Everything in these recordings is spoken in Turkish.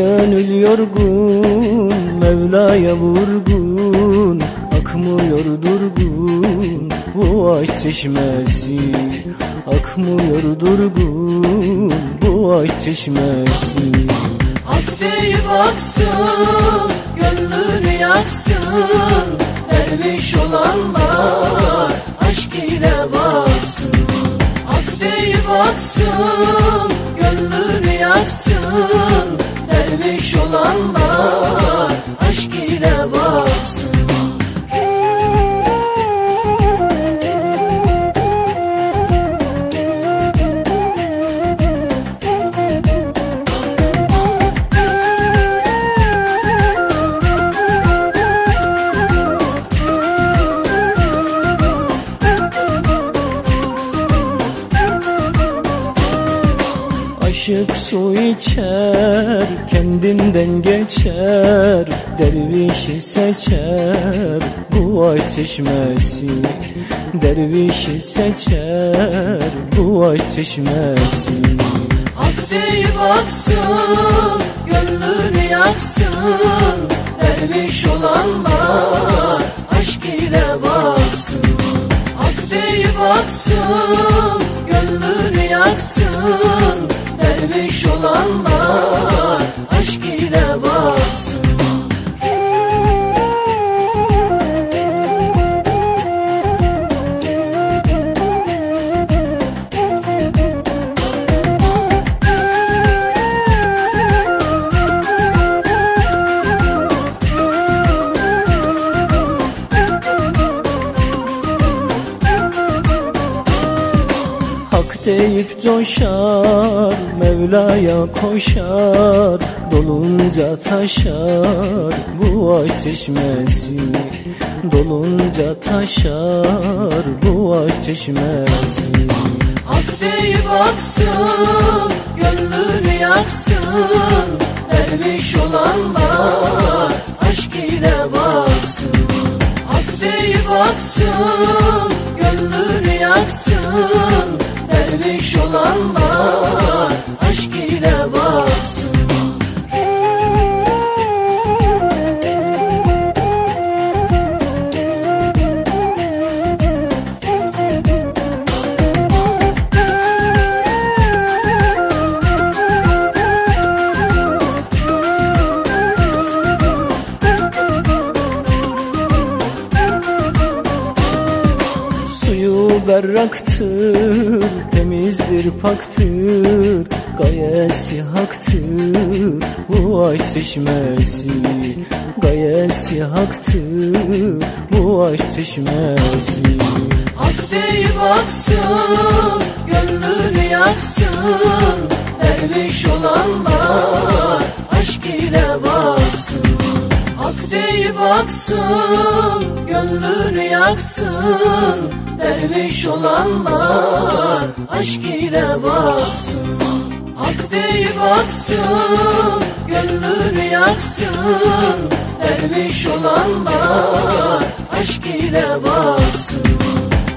Gönül yorgun Mevla'ya vurgun Akmıyor durgun. Bu aşk çeşmesi Akmıyor durgun. Bu aşk çeşmesi. Hak deyip aksın Gönlünü yaksın Derviş olanlar Aşk ile baksın. Hak deyip aksın Gönlünü yaksın Derviş olanlar Aşık su içer, kendinden geçer Dervişi seçer, bu aşk çeşmesi Dervişi seçer, bu aşk çeşmesi. Hak deyip aksın Gönlünü yaksın Derviş olanlar Aşk ile baksın. Hak deyip Gönlünü yaksın Derviş olanlar deyip coşar, Mevla'ya koşar Dolunca taşar, bu aşk çeşmesi. Dolunca taşar, bu aşk çeşmesi. Hak deyip aksın Gönlünü yaksın Derviş olanlar Aşk ile baksın. Hak deyip aksın Gönlünü yaksın Derviş olanlar Aşk ile baksın berraktır, temizdir paktır Gayesi haktır, bu aşk çeşmesi Gayesi haktır, bu aşk çeşmesi Hak deyip aksın Gönlünü yaksın Gidi baksın, gönlünü yaksın Derviş olanlar aşk ile baksın. Hak deyip aksın, gönlünü yaksın Derviş olanlar aşk ile baksın.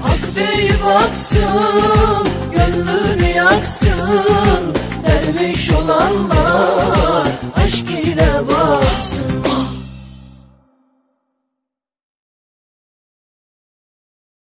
Hak deyip aksın, gönlünü yaksın Derviş olanlar